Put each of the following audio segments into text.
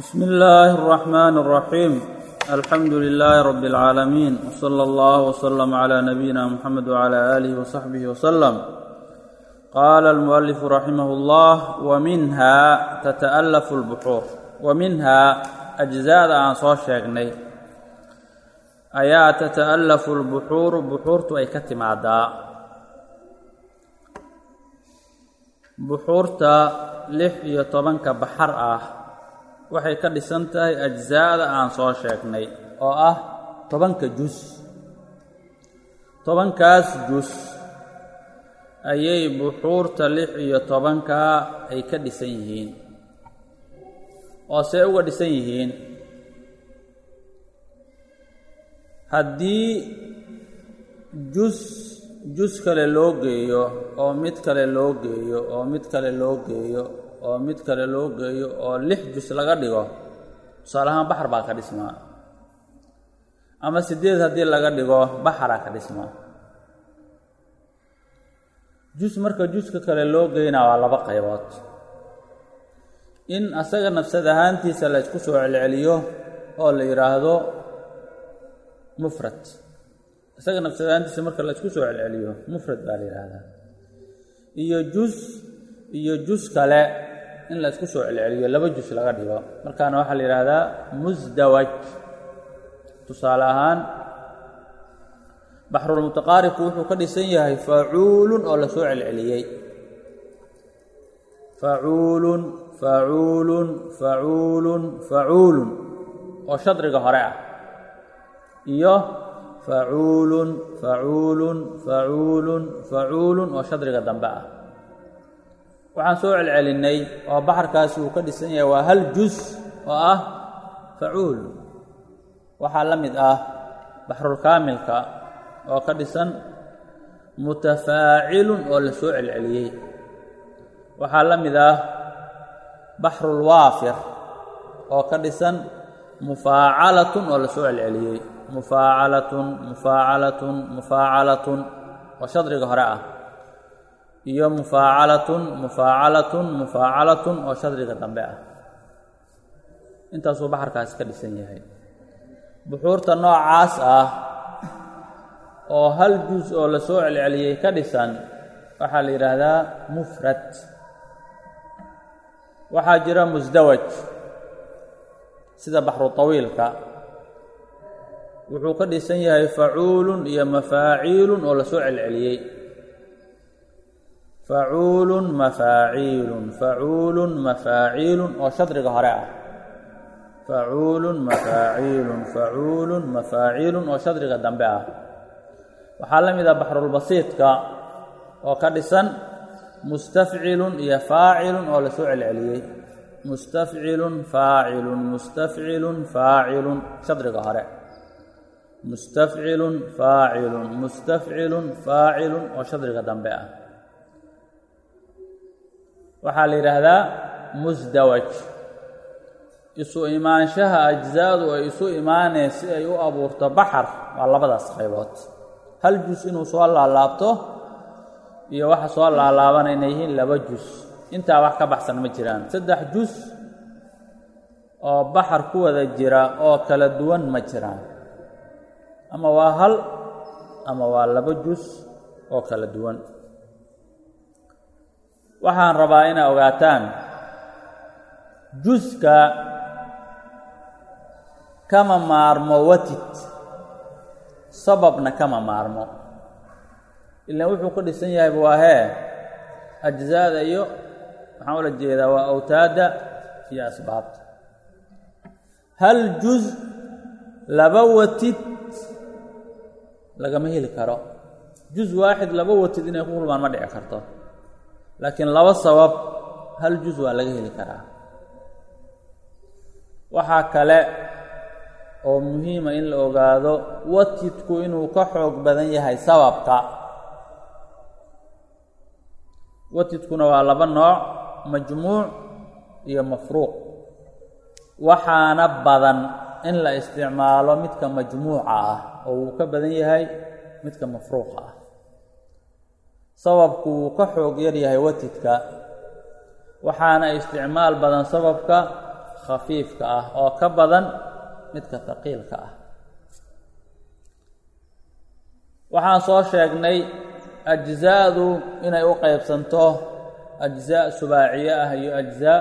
بسم الله الرحمن الرحيم الحمد لله رب العالمين وصلى الله وسلم على نبينا محمد وعلى آله وصحبه وسلم قال المؤلف رحمه الله ومنها تتألف البحور ومنها أجزاء aan soo sheegnay ayaa تتألف البحور بحuurtu ay ka timaadaa buxuurta lix iyo tobanka baxar ah waxay ka dhisan tahay ajzaada aan soo sheegnay oo ah tobanka jus tobankaas jus ayay buxuurta lix iyo tobankaa ay ka dhisan yihiin. Oo see uga dhisan yihiin haddii jus jus kale loo geeyo oo mid kale loo geeyo oo mid kale loo geeyo oo mid kale loo geeyo oo lix jus laga dhigo tusaale ahaan baxar baa ka dhismaa ama siddeed haddii laga dhigo baxaraa ka dhismaa jus marka juska kale loo geynaa waa laba qaybood. In asaga nafsad ahaantiisa la ysku soo celceliyo oo la yidhaahdo mufrad. Isaga nafsad ahaantiisa marka la ysku soo celceliyo mufrad baa la yidhaahdaa iyo jus iyo jus kale in la ysku soo celceliyo laba jus laga dhigo. Markaana waxaa la yidhaahdaa musdawaj tusaale ahaan baxrulmutaqaaribku wuxuu ka dhisan yahay facuulun oo la soo celceliyey. Facuulun facuulun facuulun facuulun oo shadriga hore ah. Iyo facuulun facuulun facuulun facuulun oo shadriga dambe ah waxaan soo celcelinnay oo baxarkaasi uu ka dhisan yahay waa hal jus oo ah facuul. Waxaa la mid ah baxrulkaamilka oo ka dhisan mutafaacilun oo la soo celceliyey. Waxaa la mid ah baxrulwaafir oo ka dhisan mufaacalatun oo la soo celceliyey. Mufaacalatun mufaacalatun mufaacalatun oo shadriga hore ah iyo mufaacalatun mufaacalatun mufaacalatun oo shadriga dambe ah. Intaasuu baxarkaasi ka dhisan yahay. Buxuurta noocaas ah oo hal jus oo la soo celceliyey ka dhisan waxaa la yidhaahdaa mufrad. Waxaa jira musdawaj sida baxru tawiilka. Wuxuu ka dhisan yahay facuulun iyo mafaaciilun oo la soo celceliyey facuulun mafaaciilun facuulun mafaaciilun oo shadriga hore ah. facuulun mafaaciilun facuulun mafaaciilun oo shadriga dambe ah. waxaa la mid ah baxrulbasiidka oo ka dhisan mustafcilun iyo faacilun oo la soo celceliyey. mustafcilun faacilun mustafcilun faacilun shadriga hore. mustafcilun faacilun mustafcilun faacilun oo shadriga dambe ah waxaa la yidhaahdaa musdawaj isu imaanshaha ajzaadu ay isu imaaneen si ay u abuurto baxar waa labadaas qaybood. Hal jus inuu soo laalaabto iyo waxa soo laalaabana inay yihiin laba jus. Intaa wax ka baxsan ma jiraan. Saddex jus oo baxar ku wada jira oo kala duwan ma jiraan. Ama waa hal ama waa laba jus oo kala duwan waxaan rabaa inay ogaataan juska kama maarmo watid sababna kama maarmo. Ilaan wuxuu ka dhisan yahay waa hee ajzaada iyo waxaan ula jeedaa waa awtaadda iyo asbaabta. Hal juz laba watid lagama heli karo. Juz waaxid laba watid inay ku kulmaan ma dhici karto laakiin laba sabab hal juz waa laga heli karaa. Waxaa kale oo muhiima in la ogaado watidku inuu ka xoog badan yahay sababka watidkuna waa laba nooc majmuuc iyo mafruuq. Waxaana badan in la isticmaalo midka majmuuca ah oo uu ka badan yahay midka mafruuqa ah sababku wuu ka xoog yar yahay watidka waxaana isticmaal badan sababka khafiifka ah oo ka badan midka taqiilka ah. Waxaan soo sheegnay ajzaadu inay u qeybsanto ajzaa subaaciye ah iyo ajzaa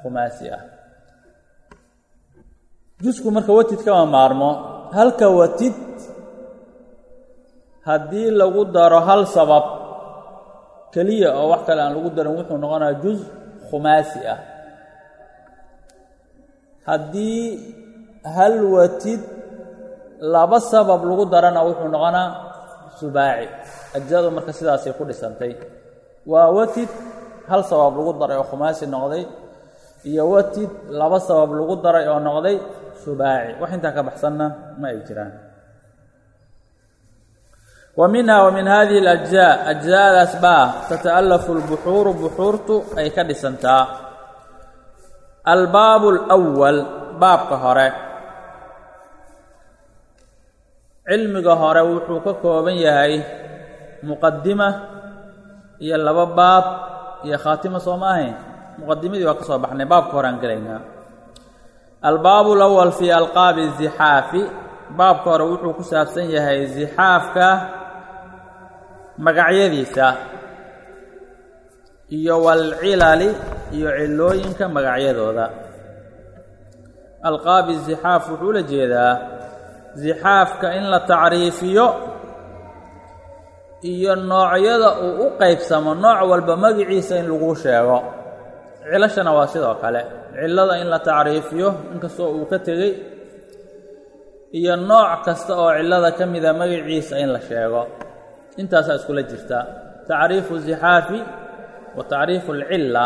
khumaasi ah. Jusku marka watid kama maarmo halka watid haddii lagu daro hal sabab keliya oo wax kale aan lagu darin wuxuu noqonayaa juz khumaasi ah. Haddii hal watid laba sabab lagu darana wuxuu noqonaa subaaci. Ajzadu marka sidaasay ku dhisantay. Waa watid hal sabab lagu daray oo khumaasi noqday iyo watid laba sabab lagu daray oo noqday subaaci. Wax intaa ka baxsanna ma ay jiraan wa minha wa min hadihi alajzaa ajzaadaas baa tata'alafu albuxuuru buxuurtu ay ka dhisantaa albaabu alwal baabka hore cilmiga hore wuxuu ka kooban yahay muqadima iyo laba baab iyo khaatima soo ma ahayn muqadimadii waa ka soo baxnay baabka hore aan gelaynaa albaabu lawal fii alqaabi zixaafi baabka hore wuxuu ku saabsan yahay zixaafka magacyadiisa iyo walcilali iyo cilooyinka magacyadooda. Alqaabi zixaaf wuxuu la jeedaa zixaafka in la tacriifiyo iyo noocyada uu u qaybsamo nooc walba magiciisa in lagu sheego. Cilashana waa sidoo kale. Cillada in la tacriifiyo inkastoo uu ka tegey iyo nooc kasta oo cillada ka mida magaciisa in la sheego intaasaa iskula jirta. Tacriifu zixaafi wa tacriifu alcilla.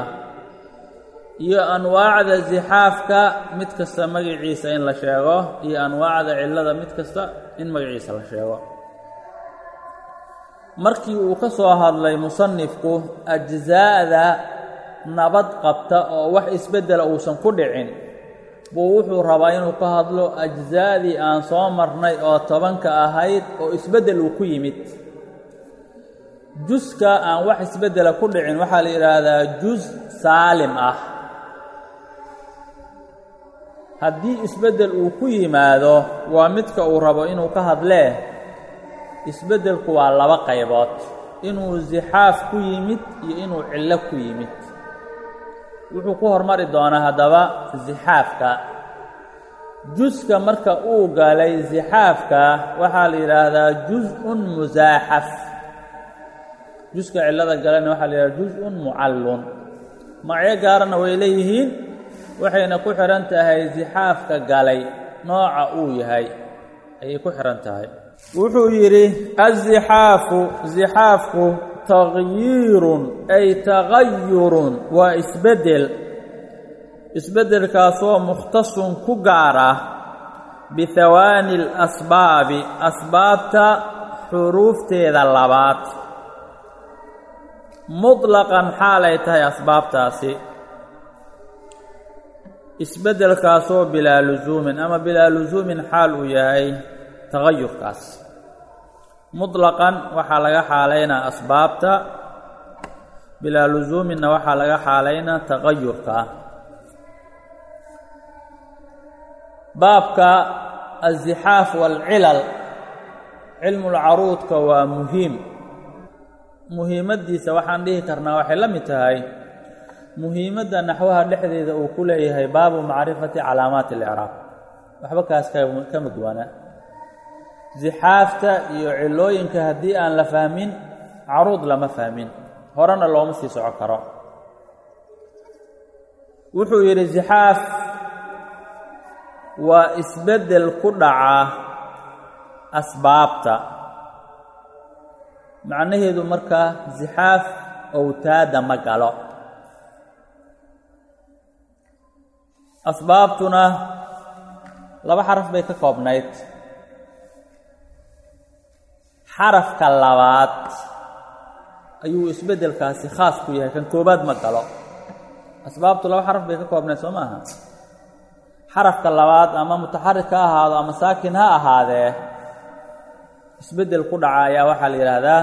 Iyo anwaacda zixaafka mid kasta magaciisa in la sheego iyo anwaacda cillada mid kasta in magaciisa la sheego. Markii uu ka soo hadlay musanifku ajzaa'da nabad qabta oo wax isbeddela uusan ku dhicin buu wuxuu rabaa inuu ka hadlo ajzaa'dii aan soo marnay oo tobanka ahayd oo isbeddel uu ku yimid juska aan wax isbeddela ku dhicin waxaa la yidhaahdaa jus saalim ah. Haddii isbeddel uu ku yimaado waa midka uu rabo inuu ka hadlee. Isbeddelku waa laba qaybood. Inuu zixaaf ku yimid iyo inuu cillo ku yimid. Wuxuu ku hormari doonaa haddaba zixaafka. Juska marka uu galay zixaafka waxaa la yidhaahdaa jus-un musaaxaf juska cillada galana waxaa la yidhahdaa jus-un mucallun. Magacyo gaarana way leeyihiin waxayna ku xidhan tahay zixaafka galay nooca uu yahay ayay ku xidhan tahay. Wuxuu yidhi azixaafu zixaafku tagyiirun ay tagayurun waa isbeddel. Isbeddelkaasoo mukhtasun ku gaar ah bihawaani alasbaabi asbaabta xuruufteeda labaad mutlaqan xaalay tahay asbaabtaasi. Isbeddelkaasoo bilaa lusuumin ama bilaa lusuumin xaal uu yahay tagayurkaas mutlaqan waxaa laga xaalaynaa asbaabta bilaa lusuuminna waxaa laga xaalaynaa tagayurka baabka azixaaf waalcilal cilmulcaruudka waa muhiim muhiimaddiisa waxaan dhihi karnaa waxay la mid tahay. Muhiimadda naxwaha dhexdeeda uu ku leeyahay baabu macrifati calaamaati alicraab. Waxba kaas kama duwana zixaafta iyo cilooyinka haddii aan la fahmin caruud lama fahmin. Horena looma sii soco karo. Wuxuu yidhi zixaaf waa isbeddel ku dhaca asbaabta macnaheedu markaa zixaaf owtaada ma galo. Asbaabtuna laba xaraf bay ka koobnayd. Xarafka labaad ayuu isbeddelkaasi khaas ku yahay kan koobaad ma galo. Asbaabtu laba xaraf bay ka koobnayd soo maaha? Xarafka labaad ama mutaxarik ha ahaado ama saakin ha ahaadee isbeddel ku dhaca ayaa waxaa la yidhaahdaa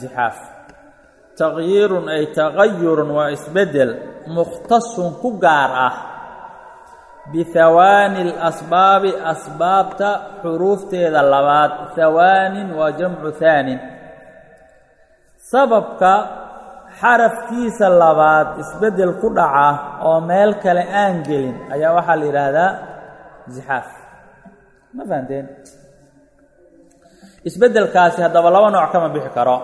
zixaaf. Taqyiirun ay tagayurun waa isbeddel mukhtasun ku gaar ah. Bihawaani اlasbaabi asbaabta xuruufteeda labaad hawaanin waa jamcu haanin sababka xarafkiisa labaad isbeddel ku dhaca oo meel kale aan gelin ayaa waxaa la yidhaahdaa zixaaf. Ma fahanteen isbeddelkaasi haddaba laba nooc kama bixi karo.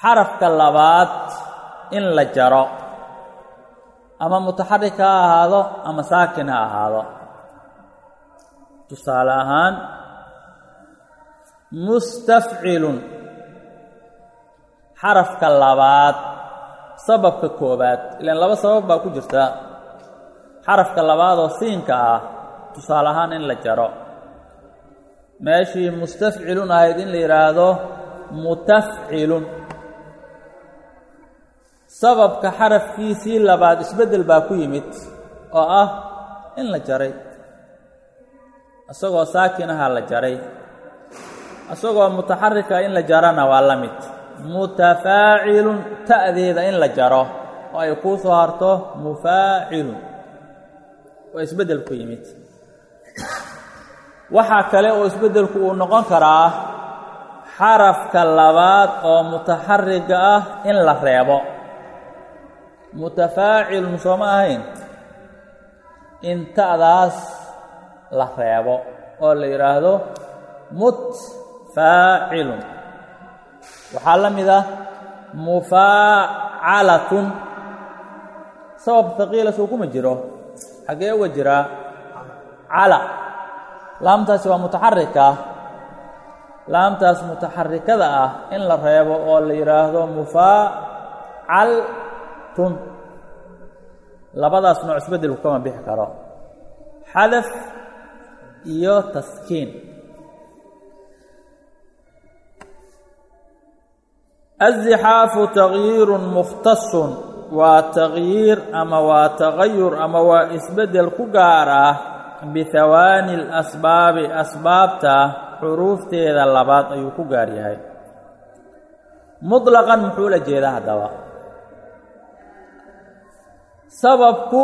Xarafka labaad in la jaro ama mutaxarik ha ahaado ama saakin ha ahaado. Tusaale ahaan mustafcilun xarafka labaad sababka koobaad ilaan laba sabab baa ku jirta. Xarafka labaad oo siinka ah tusaale ahaan in la jaro meeshii mustafcilun ahayd in la yidhaahdo mutafcilun. Sababka xarafkiisii labaad isbeddel baa ku yimid oo ah in la jaray. Isagoo saakinaha la jaray. Isagoo mutaxarika in la jarana waa la mid. Mutafaacilun ta'deeda in la jaro oo ay kuu soo harto mufaacilun waa isbeddel ku yimid waxaa kale oo isbeddelku uu noqon karaa xarafka labaad oo mutaxariga ah in la reebo. Mutafaacilun soo ma ahayn? In ta'daas la reebo oo la yidhaahdo mutfaacilun. Waxaa la mid ah mufaacalatun. Sabab haqiila soo kuma jiro xaggee uga jiraa cala laamtaasi waa mutaxarika laamtaas mutaxarikada ah in la reebo oo la yidhaahdo mufaacaltun labadaas nooc isbeddelku kama bixi karo xadaf iyo taskiin الزixaafu تagyiiru mukhtasun waa tagyiir ama waa tagayur ama waa isbeddel ku gaar ah bihawaani اlasbaabi asbaabta xuruufteeda labaad ayuu ku gaar yahay. Muطlaqan muxuu la jeedaa haddaba? Sababku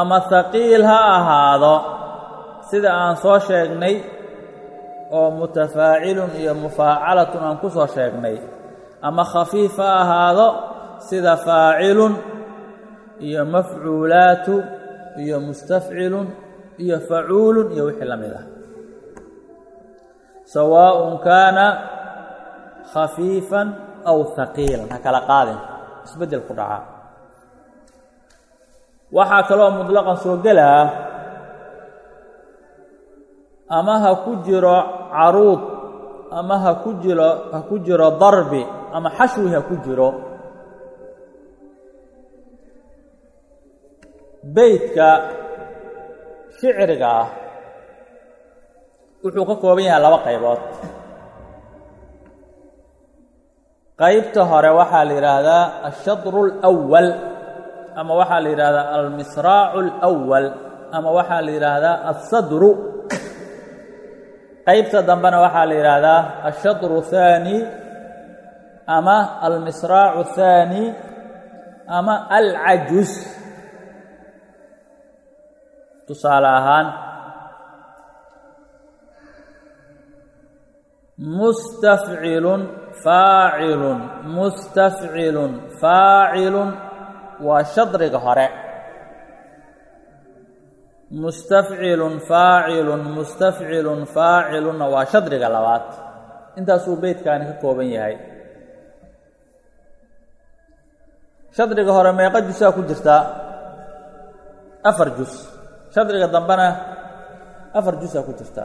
ama haqiil ha ahaado sida aan soo sheegnay oo mutafaacilun iyo mufaacalatun aan ku soo sheegnay ama khafiif ha ahaado sida faacilun iyo mafcuulaatu iyo mustafcilun iyo facuulun iyo wixii la mid ah. Sawaaءun kaana khafiifan aw haqiilan ha kala qaadin. Isbeddel ku dhaca. Waxaa kaloo muطlaqan soo gelaa ama ha ku jiro caruud ama ha ku jiro ha ku jiro darbi ama xashwi ha ku jiro. Beytka shiciriga ah wuxuu ka kooban yahay laba qaybood. Qaybta hore waxaa la yidhaahdaa ashadru alwal ama waxaa la yidhaahdaa almisraacu alwal ama waxaa la yidhaahdaa alsadru qaybta dambena waxaa la yidhaahdaa ashadru haani ama almisraacu haani ama alcajus tusaale ahaan mustafcilun faacilun mustafcilun faacilun waa shadriga hore. Mustafcilun faacilun mustafcilun faacilunna waa shadriga labaad. Intaasuu beytkaani ka kooban yahay. Shadriga hore meeqa jusaa ku jirtaa afar jus shadriga dambena afar jusaa ku jirta.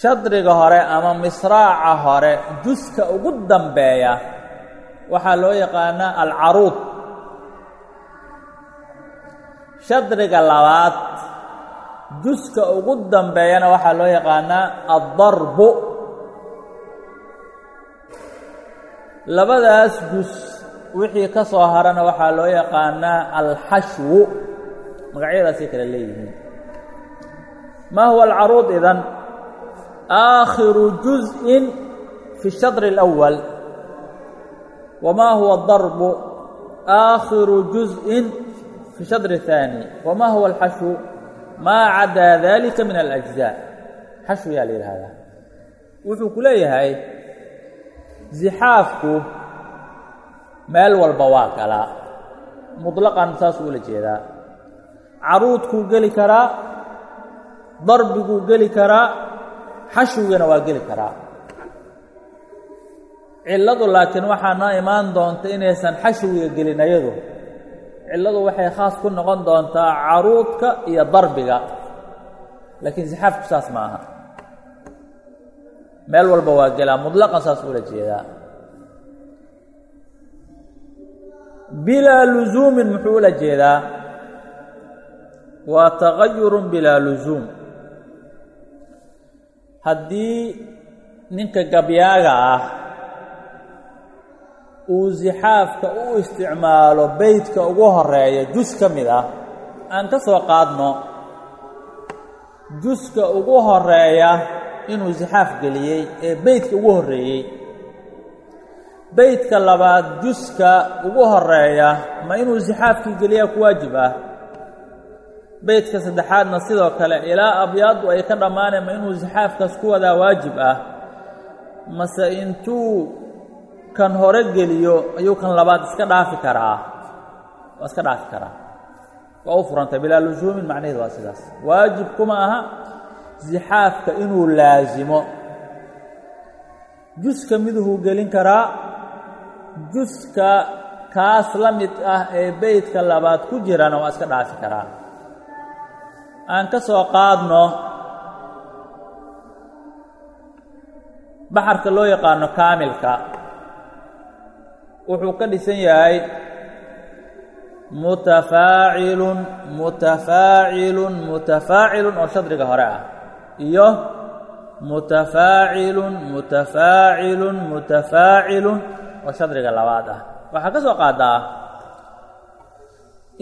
Shadriga hore ama misraaca hore juska ugu dambeeya waxaa loo yaqaanaa alcaruud. Shadriga labaad juska ugu dambeeyana waxaa loo yaqaanaa addarbu. Labadaas jus wixii ka soo harana waxaa loo yaqaanaa alxashwu magacyadaasay kale leeyihiin ma huwa alcaruud idan aakhiru juzءin fi الshadr الأwal wma huwa darbu aakhiru juzءin fi fi shadri الثaanي wma huwa اlxashwu maa cadaa dalika min alأجزاء xashw yaa la yidhaahdaa wuxuu ku leeyahay zixaafku meel walba waa galaa muطlaqan saasuu ula jeedaa caruudkuu geli karaa darbiguu geli karaa xashwigana waa geli karaa. Cilladu laakiin waxaa noo imaan doonta inaysan xashwiga gelin ayadu. Cilladu waxay khaas ku noqon doontaa caruudka iyo darbiga. Laakiin zixaafku saas ma aha. Meel walba waa gelaa muطlaqan saas ula jeedaa. Bilaa lusuumin muxuu ula jeedaa waa tagayurun bilaa lusuum haddii ninka gabyaaga ah uu zixaafka u isticmaalo beytka ugu horreeya jus ka mid ah aan ka soo qaadno juska ugu horreeya inuu zixaaf geliyey ee beytka ugu horreeyey. Beytka labaad juska ugu horreeya ma inuu zixaafkii geliyaa ku waajib ah beytka saddexaadna sidoo kale ilaa abyaaddu ay ka dhammaaneen ma inuu zixaafkaas ku wadaa waajib ah. Mase intuu kan hore geliyo ayuu kan labaad iska dhaafi karaa. Waa iska dhaafi karaa. Waa u furantay bilaa lusuumin macnaheedu waa sidaas. Waajib kuma aha zixaafka inuu laasimo juska miduhuu gelin karaa juska kaas la mid ah ee beytka labaad ku jirana waa iska dhaafi karaa aan ka soo qaadno baxarka loo yaqaano kaamilka wuxuu ka dhisan yahay mutafaacilun mutafaacilun mutafaacilun oo shadriga hore ah iyo mutafaacilun mutafaacilun mutafaacilun oo shadriga labaad ah. Waxaa ka soo qaadaa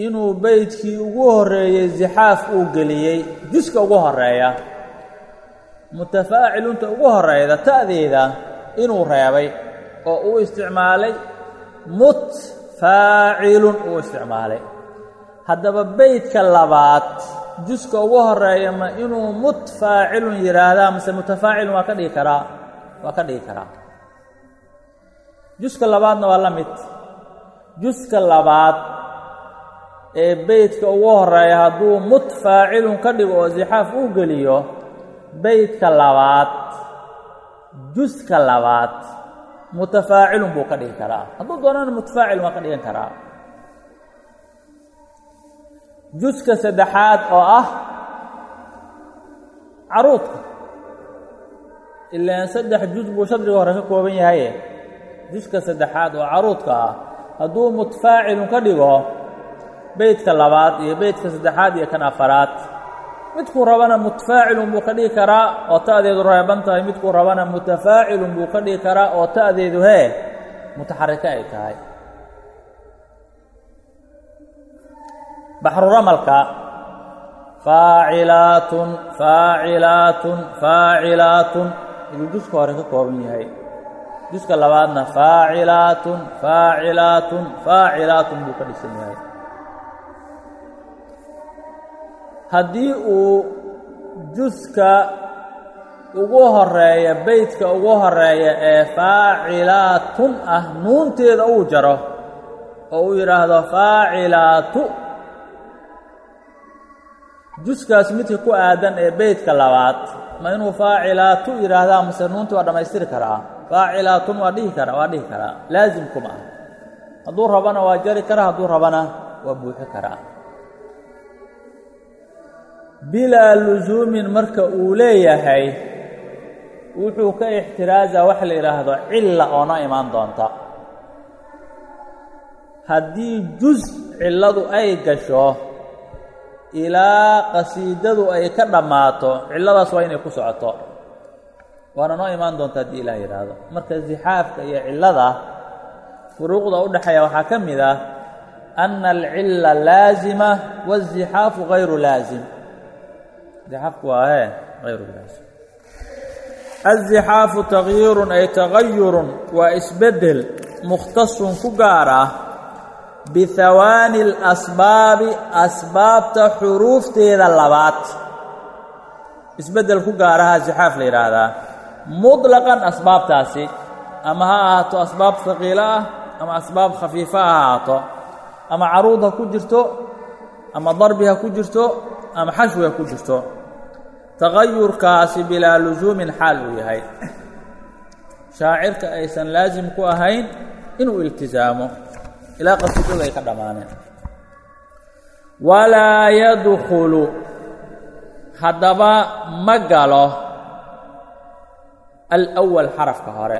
inuu beydkii ugu horreeyey zixaaf uu geliyey juska ugu horreeya mutafaacilunta ugu horeyda ta'deeda inuu reebay oo uu isticmaalay mutfaacilun uu isticmaalay. Haddaba beydka labaad juska ugu horreeya ma inuu mutfaacilun yidhaahdaa mase mutafaacilun waa ka dhigi karaa? Waa ka dhigi karaa. Juska labaadna waa la mid. Juska labaad ee beydka ugu horreeya hadduu mutfaacilun ka dhigo oo zixaaf uu geliyo beydka labaad juska labaad mutafaacilun buu ka dhigi karaa. Hadduu doonana mutafaacilun waa ka dhigan karaa. Juska saddexaad oo ah caruudka ilaan saddex jus buu shadriga hore ka kooban yahaye. Juska saddexaad oo caruudka ah. Hadduu mutafaacilun ka dhigo beydka labaad iyo beydka saddexaad iyo kan afaraad. Midkuu rabana mutafaacilun buu ka dhigi karaa oo ta'deedu reeban tahay. Midkuu rabana mutafaacilun buu ka dhigi karaa oo ta'deedu hee mutaxariko ay tahay. Baxruramalka faacilaatun faacilaatun faacilaatun. Ayuu juska hore ka kooban yahay. Juska labaadna faacilaatun faacilaatun faacilaatun buu ka dhisan yahay haddii uu juska ugu horreeya beydka ugu horreeya ee faacilaatun ah nuunteeda uu jaro oo uu yidhaahdo faacilaatu juskaas midka ku aadan ee beydka labaad ma inuu faacilaatu yidhaahdaa mase nuuntii waa dhammaystiri karaa? Faacilaatun waa dhihi karaa waa dhihi karaa. Laasimkuma ah hadduu rabana waa jari karaa hadduu rabana waa buuxi karaa bilaa lusuumin marka uu leeyahay wuxuu ka ixtiraasaa wax la yidhaahdo cilla oo noo imaan doonta. Haddii jus cilladu ay gasho ilaa qasiidadu ay ka dhammaato cilladaas waa inay ku socoto. Waana noo imaan doonta haddii ilaah yidhaahdo marka zixaafka iyo cillada furuuqda u dhexeeya waxaa ka mid ah anna alcilla laasima waazixaafu gayru laasim zixaafku waa hee hayru laasim azixaafu takyiirun ay tagayurun waa isbeddel mukhtasun ku gaar ah bihawaani اlasbaabi asbaabta xuruufteeda labaad. Isbeddel ku gaaraha sixaaf la yidhaahdaa muطlaqan asbaabtaasi ama ha ahaato asbaab haqiilo ah ama asbaab khafiifa ha ahaato ama caruud ha ku jirto ama darbi ha ku jirto ama xashwi ha ku jirto tagayurkaasi bilaa lusuumin xaal uu yahay. Shaacirka aysan laasim ku ahayn inuu iltisaamo. Ilaa qasidadu ay ka dhammaaneen walaa yadkhulu. Haddaba ma galo alأwal xarafka hore.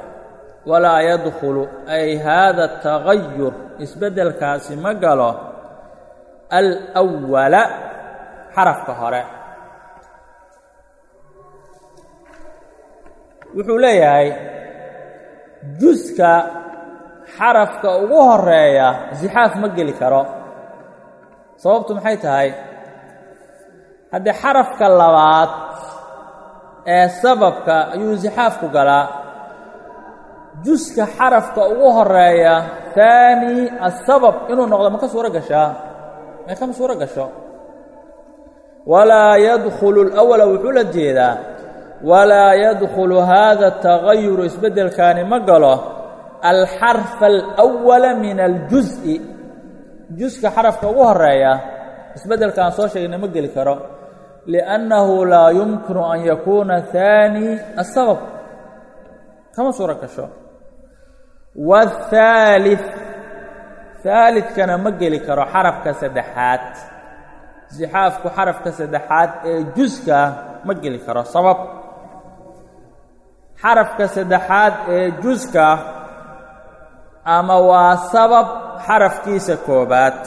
Walaa yadkhulu. Ay haada tagayur isbeddelkaasi ma galo alأwala xarafka hore wuxuu leeyahay juska xarafka ugu horreeya sixaaf ma geli karo. Sababtu maxay tahay? Haddii xarafka labaad ee sababka ayuu sixaafku galaa juska xarafka ugu horreeya haani asabab inuu noqdo ma ka suuro gashaa? May kama suuro gasho? Walaa yadkhulu اlأwala wuxuu la jeedaa walaa yadkhulu haada atagayuru isbeddelkaani ma galo alxarfa alawala min aljusi juska xarafka ugu horreeya isbedelkaan soo sheegna ma geli karo liannahu laa yumkinu an yakuuna haani asabab. Kama suuro gasho. Wahaali haalidkana ma geli karo xarafka saddexaad. Sixaafku xarafka saddexaad ee juska ma geli karo sabab xarafka saddexaad ee juska ama waa sabab xarafkiisa koobaad.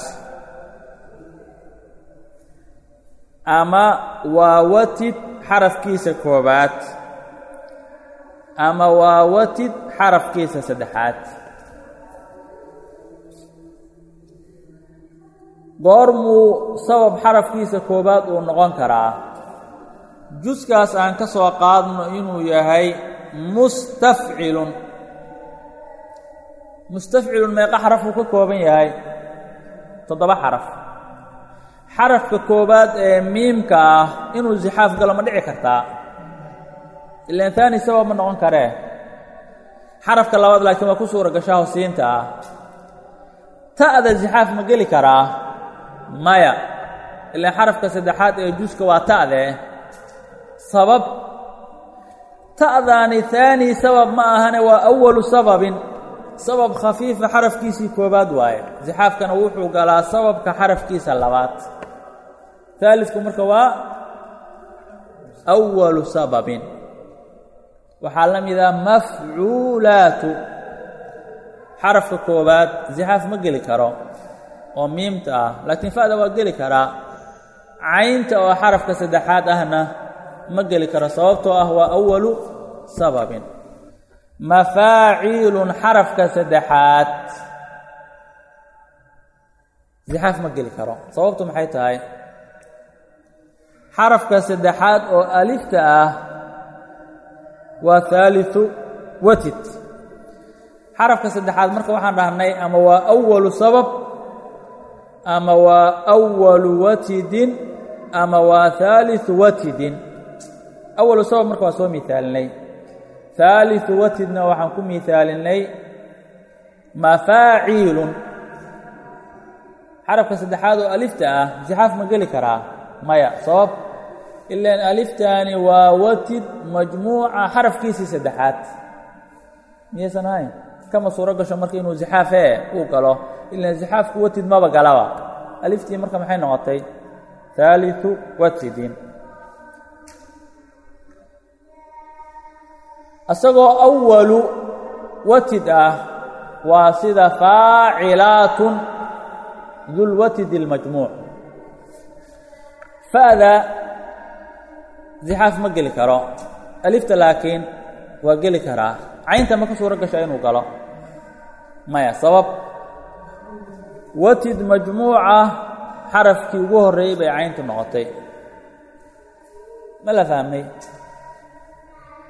Ama waa watid xarafkiisa koobaad. Ama waa watid xarafkiisa saddexaad. Goormuu sabab xarafkiisa koobaad uu noqon karaa? Juskaas aan ka soo qaadno inuu yahay mustafcilun mustafcilun meeqa xaraf uu ka kooban yahay toddoba xaraf. Xarafka koobaad ee miimka ah inuu sixaaf galo ma dhici kartaa. Ilaan taani sabab ma noqon karee xarafka labaad laakiin waa ku suura gashaa hosiinta ah. Ta'da sixaaf ma geli karaa? Maya. Ilaan xarafka saddexaad ee juska waa ta'dee sabab ta'daani haani sabab ma ahane waa awalu sababin. Sabab khafiifa xarafkiisii koobaad waaye. Sixaafkana wuxuu galaa sababka xarafkiisa labaad. Aalidku marka waa awalu sababin. Waxaa la mida mafcuulaatu. Xarafka koobaad sixaaf ma geli karo oo miimta ah laakiin fa'da waa geli karaa. Caynta oo xarafka saddexaad ahna ma geli karo sababtoo ah waa awalu sababin. Mafaaciilun xarafka saddexaad. Sixaaf ma geli karo sababtu maxay tahay? Xarafka saddexaad oo alifta ah waa haaliثu watid. Xarafka saddexaad marka waxaan dhahnay ama waa awalu sabab ama waa awalu watidin ama waa haaliثu watidin awalu sabab marka waa soo miaalinay haaliثu watidna waxaan ku miaalinay mafaaciilun xarafka saddexaad oo alifta ah sixaaf ma geli karaa maya sabab ilaan aliftaani waa watid majmuuca xarafkiisii saddexaad miyaysan ahayn kama suuro gasho marka inuu sixaafee uu galo ilaan sixaafku watid maba galaba aliftii marka maxay noqotay haaliثu watidin isagoo awalu watid ah waa sida faacilaatun dulwatid اlmajmuuc fa'da sixaaf ma geli karo. Alifta laakiin waa geli karaa caynta ma ka suuro gasha inuu galo. Maya sabab. Watid majmuuca xarafkii ugu horreeyey bay cayntu noqotay. Ma la fahmay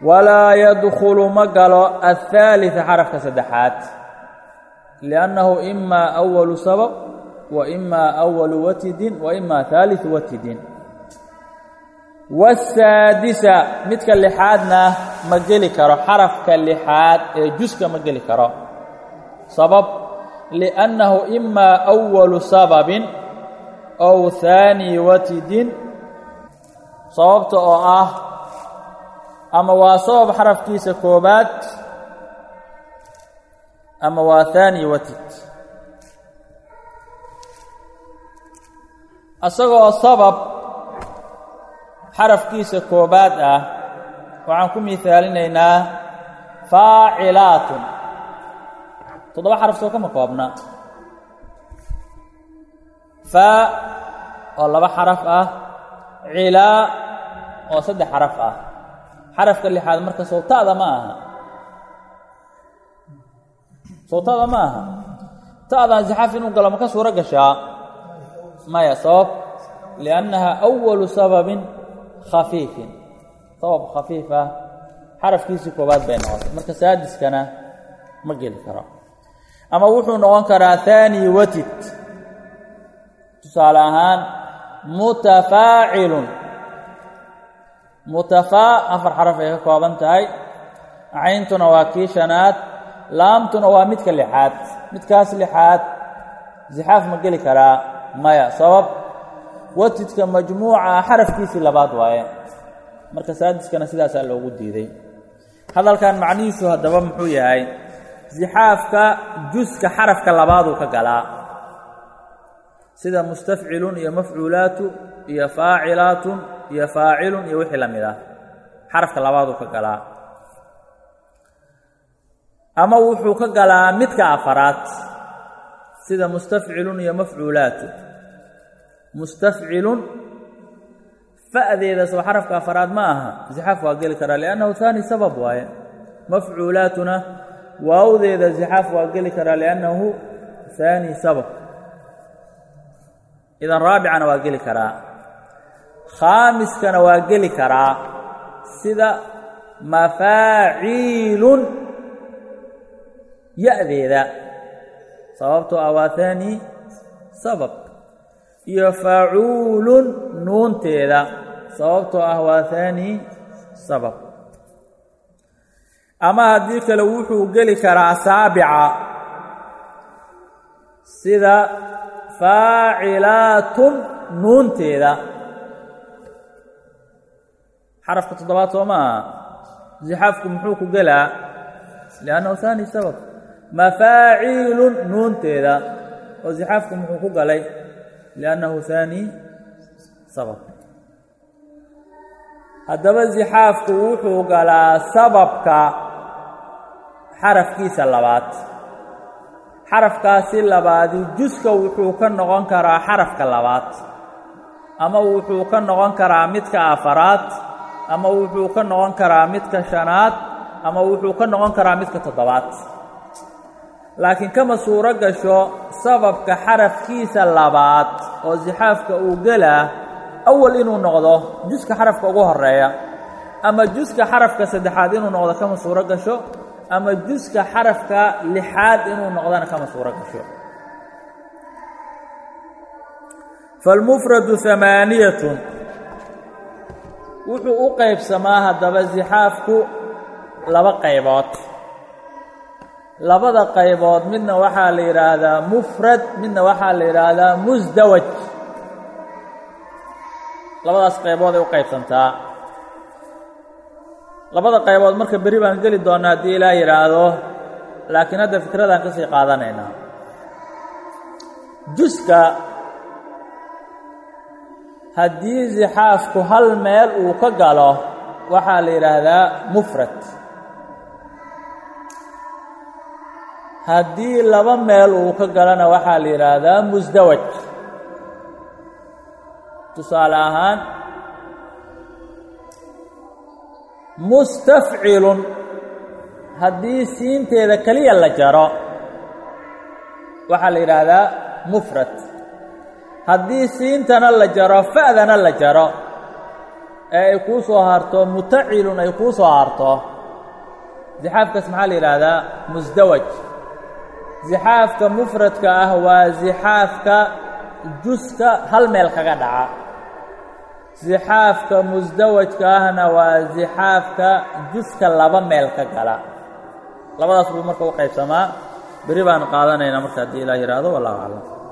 walaa yadkhulu ma galo athaalida xarafka saddexaad liannahu imaa awalu sabab wa imaa awalu watidin wa imaa haalit watidin. Wasaadisa midka lixaadna ma geli karo xarafka lixaad ee juska ma geli karo. Sabab liannahu imaa awalu sababin ow haani watidin. Sababta oo ah ama waa sabab xarafkiisa koobaad ama waa haani watid. Isagoo sabab xarafkiisa koobaad ah waxaan ku miaalinaynaa faacilaatun. Toddoba xaraf soo kama koobna. Faa oo laba xaraf ah cilaa oo saddex xaraf ah xarafka lixaad marka sawtaada ma aha. Sawtaada ma aha. Ta'dan sixaaf inuu galo ma ka suuro gashaa? Maya sabab? Liannaha awalu sababin khafiifin. Sabab khafiif ah xarafkiisii koobaad bay noqotay. Marka saadiskana ma geli karo. Ama wuxuu noqon karaa haani watid. Tusaale ahaan mutafaacilun mutafaa afar xaraf ay ka kooban tahay. Cayntuna waa kii shanaad laamtuna waa midka lixaad. Midkaas lixaad zixaaf ma geli karaa maya. Sabab watidka majmuuca xarafkiisii labaad waaye. Marka saadiskana sidaasaa loogu diiday. Hadalkan macnihiisu haddaba muxuu yahay zixaafka juska xarafka labaaduu ka galaa. Sida mustafcilun iyo mafcuulaatu iyo faacilaatun iyo faacilun iyo wixii la mid ah. Xarafka labaaduu ka galaa. Ama wuxuu ka galaa midka afaraad sida mustafcilun iyo mafcuulaatu mustafcilun fa'deeda soo xarafka afaraad ma aha. Zixaaf waa geli karaa liannahu haani sabab waaye. Mafcuulaatuna waawdeeda zixaaf waa geli karaa liannahu haani sabab. Idan raabicana waa geli karaa khaamiskana waa geli karaa sida mafaaciilun ya-deeda. Sababtoo ah waa haani sabab. Iyo facuulun nuunteeda. Sababtoo ah waa haani sabab. Ama haddii kale wuxuu geli karaa saabica sida faacilaatun nuunteeda xarafka toddobaad soo ma aha zixaafku muxuu ku gelaa liannahu haani sabab. Mafaaciilun nuunteeda oo zixaafku muxuu ku galay? Liannahu haani sabab. Haddaba zixaafku wuxuu galaa sababka xarafkiisa labaad. Xarafkaasi labaadi juska wuxuu ka noqon karaa xarafka labaad ama wuxuu ka noqon karaa midka afaraad ama wuxuu ka noqon karaa midka shanaad ama wuxuu ka noqon karaa midka toddobaad. Laakiin kama suuro gasho sababka xarafkiisa labaad oo zixaafka uu gelaa awal inuu noqdo juska xarafka ugu horreeya ama juska xarafka saddexaad inuu noqdo kama suuro gasho ama juska xarafka lixaad inuu noqdana kama suuro gasho. Falmufradu amaaniyatun wuxuu u qaybsamaa haddaba zixaafku laba qaybood. Labada qaybood midna waxaa la yidhaahdaa mufrad midna waxaa la yidhaahdaa musdawaj labadaas qaybood ay u qaybsantaa. Labada qaybood marka berri baan geli doonnaa haddii ilaa yidhaahdo laakiin hadda fikradaan ka sii qaadanaynaa. Juska haddii zixaafku hal meel uu ka galo waxaa la yidhaahdaa mufrad. Haddii laba meel uu ka galona waxaa la yidhaahdaa musdawaj tusaale ahaan mustafcilun haddii siinteeda keliya la jaro waxaa la yidhaahdaa mufrad haddii siintana la jaro fa'dana la jaro. Ee ay kuu soo harto mutacilun ay kuu soo harto. Zixaafkaas maxaa la yidhaahdaa? Musdawaj zixaafka mufradka ah waa zixaafka juska hal meel kaga dhaca. Zixaafka musdawajka ahna waa zixaafka juska laba meel ka gala. Labadaas buu marka u qaybsamaa. Beri baan qaadanaynaa marka haddii ilaah yidhaahdo wallahu aclam